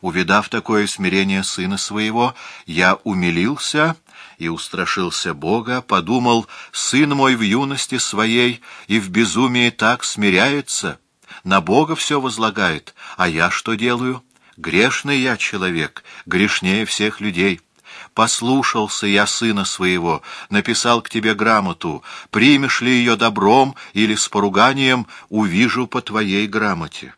Увидав такое смирение сына своего, я умилился и устрашился Бога, подумал, сын мой в юности своей и в безумии так смиряется, на Бога все возлагает, а я что делаю? Грешный я человек, грешнее всех людей. Послушался я сына своего, написал к тебе грамоту, примешь ли ее добром или с поруганием, увижу по твоей грамоте.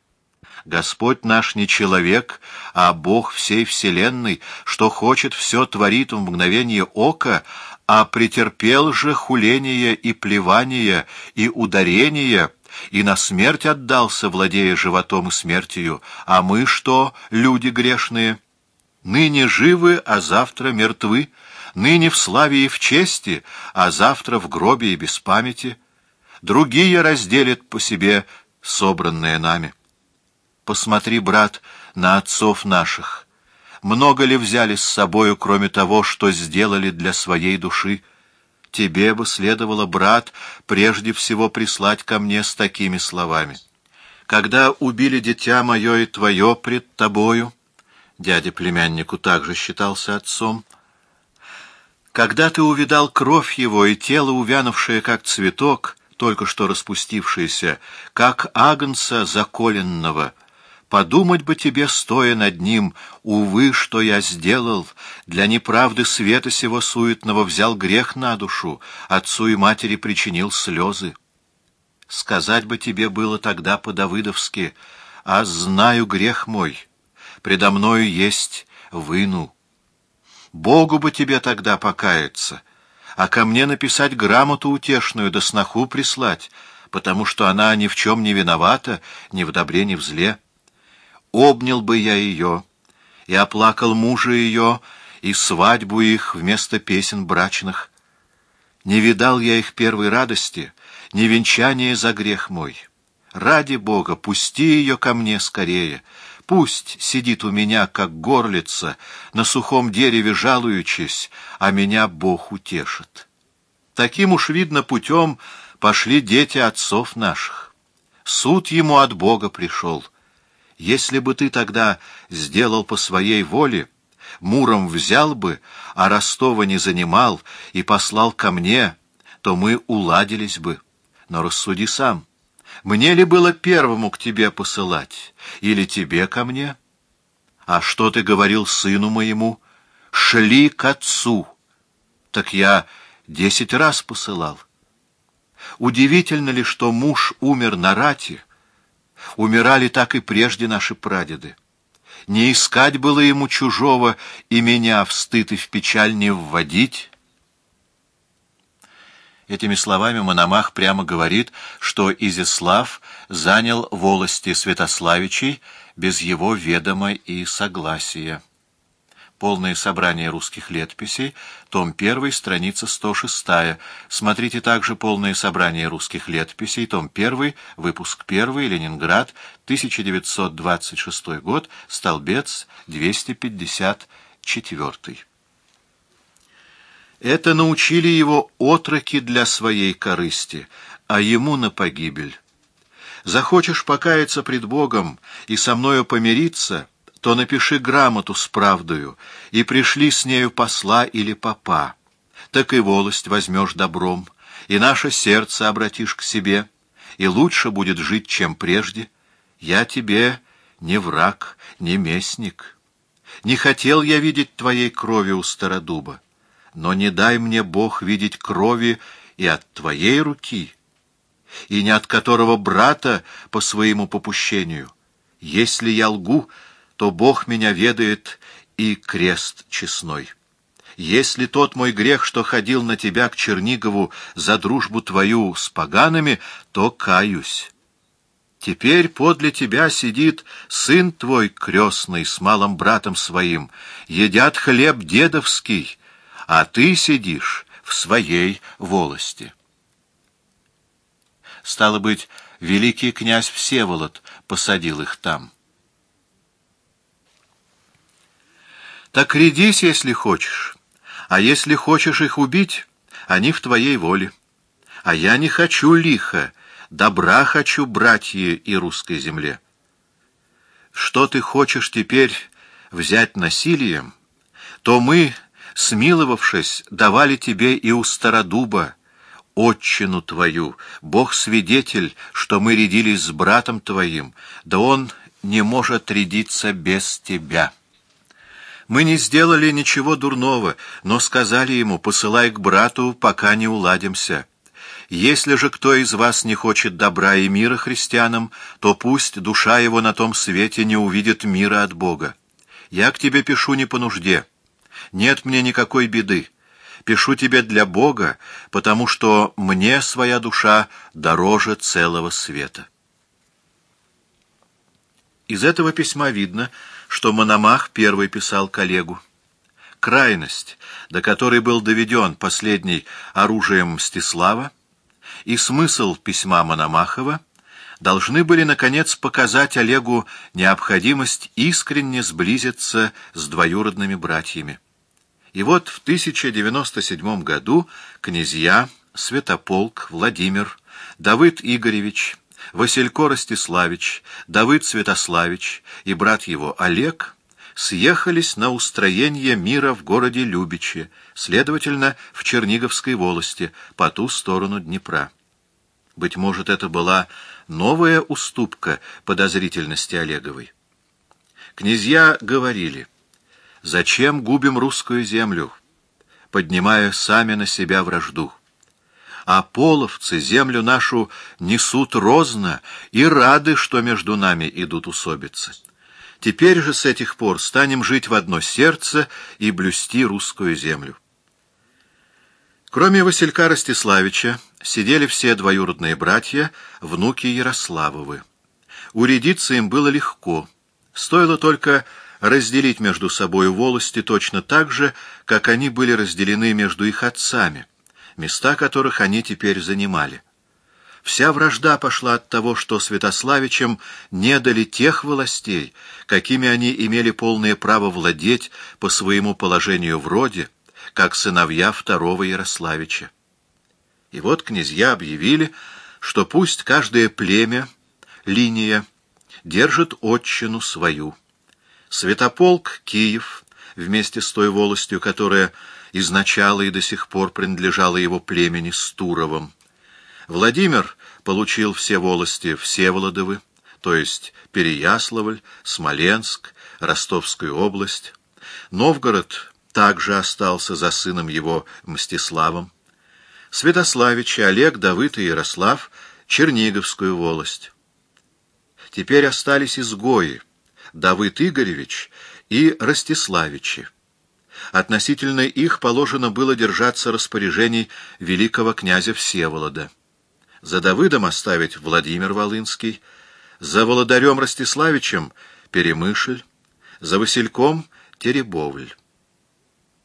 Господь наш не человек, а Бог всей вселенной, что хочет, все творит в мгновение ока, а претерпел же хуление и плевание и ударение, и на смерть отдался, владея животом и смертью. А мы что, люди грешные? Ныне живы, а завтра мертвы, ныне в славе и в чести, а завтра в гробе и без памяти. Другие разделят по себе собранное нами. Посмотри, брат, на отцов наших. Много ли взяли с собою, кроме того, что сделали для своей души? Тебе бы следовало, брат, прежде всего прислать ко мне с такими словами. Когда убили дитя мое и твое пред тобою, дядя племяннику также считался отцом, когда ты увидал кровь его и тело, увянувшее, как цветок, только что распустившееся, как агнца заколенного, Подумать бы тебе, стоя над ним, увы, что я сделал, для неправды света сего суетного взял грех на душу, отцу и матери причинил слезы. Сказать бы тебе было тогда по-давыдовски, а знаю грех мой, предо мною есть выну. Богу бы тебе тогда покаяться, а ко мне написать грамоту утешную да сноху прислать, потому что она ни в чем не виновата, ни в добре, ни в зле обнял бы я ее, и оплакал мужа ее, и свадьбу их вместо песен брачных. Не видал я их первой радости, не венчание за грех мой. Ради Бога, пусти ее ко мне скорее, пусть сидит у меня, как горлица, на сухом дереве жалуючись, а меня Бог утешит. Таким уж, видно, путем пошли дети отцов наших. Суд ему от Бога пришел. Если бы ты тогда сделал по своей воле, Муром взял бы, а Ростова не занимал и послал ко мне, то мы уладились бы. Но рассуди сам, мне ли было первому к тебе посылать, или тебе ко мне? А что ты говорил сыну моему? Шли к отцу. Так я десять раз посылал. Удивительно ли, что муж умер на рате, Умирали так и прежде наши прадеды. Не искать было ему чужого и меня в стыд и в печаль не вводить. Этими словами Мономах прямо говорит, что Изяслав занял волости Святославичей без его ведома и согласия. Полное собрание русских летописей, том 1, страница 106. Смотрите также полное собрание русских летописей, том 1, выпуск 1, Ленинград, 1926 год, столбец 254. Это научили его отроки для своей корысти, а ему на погибель. Захочешь покаяться пред Богом и со мною помириться — то напиши грамоту с правдою и пришли с нею посла или попа. Так и волость возьмешь добром, и наше сердце обратишь к себе, и лучше будет жить, чем прежде. Я тебе не враг, не местник. Не хотел я видеть твоей крови у стародуба, но не дай мне Бог видеть крови и от твоей руки, и не от которого брата по своему попущению. Если я лгу, то Бог меня ведает и крест честной. Если тот мой грех, что ходил на тебя к Чернигову за дружбу твою с погаными, то каюсь. Теперь подле тебя сидит сын твой крестный с малым братом своим, едят хлеб дедовский, а ты сидишь в своей волости. Стало быть, великий князь Всеволод посадил их там. Так рядись, если хочешь. А если хочешь их убить, они в твоей воле. А я не хочу лиха, добра хочу братье и русской земле. Что ты хочешь теперь взять насилием, то мы, смиловавшись, давали тебе и у Стародуба, отчину твою, Бог свидетель, что мы рядились с братом твоим, да он не может рядиться без тебя». Мы не сделали ничего дурного, но сказали ему, посылай к брату, пока не уладимся. Если же кто из вас не хочет добра и мира христианам, то пусть душа его на том свете не увидит мира от Бога. Я к тебе пишу не по нужде. Нет мне никакой беды. Пишу тебе для Бога, потому что мне своя душа дороже целого света. Из этого письма видно, что Мономах первый писал коллегу. Крайность, до которой был доведен последний оружием Мстислава, и смысл письма Мономахова должны были, наконец, показать Олегу необходимость искренне сблизиться с двоюродными братьями. И вот в 1097 году князья Святополк, Владимир, Давыд Игоревич, Василько Ростиславич, Давыд Святославич и брат его Олег съехались на устроение мира в городе Любиче, следовательно, в Черниговской волости, по ту сторону Днепра. Быть может, это была новая уступка подозрительности Олеговой. Князья говорили, «Зачем губим русскую землю, поднимая сами на себя вражду?» А половцы землю нашу несут розно и рады, что между нами идут усобицы. Теперь же с этих пор станем жить в одно сердце и блюсти русскую землю. Кроме Василька Ростиславича, сидели все двоюродные братья, внуки Ярославовы. Уредиться им было легко. Стоило только разделить между собой волости точно так же, как они были разделены между их отцами, места которых они теперь занимали. Вся вражда пошла от того, что Святославичам не дали тех властей, какими они имели полное право владеть по своему положению в роде, как сыновья второго Ярославича. И вот князья объявили, что пусть каждое племя, линия, держит отчину свою. Святополк Киев, вместе с той волостью, которая изначала и до сих пор принадлежала его племени Стуровым, Владимир получил все волости Всеволодовы, то есть Переяславль, Смоленск, Ростовскую область. Новгород также остался за сыном его Мстиславом. Святославичи Олег, Давыд и Ярослав — Черниговскую волость. Теперь остались изгои — Давыд Игоревич и Ростиславичи. Относительно их положено было держаться распоряжений великого князя Всеволода за Давыдом оставить Владимир Волынский, за Володарем Ростиславичем — Перемышль, за Васильком — Теребовль.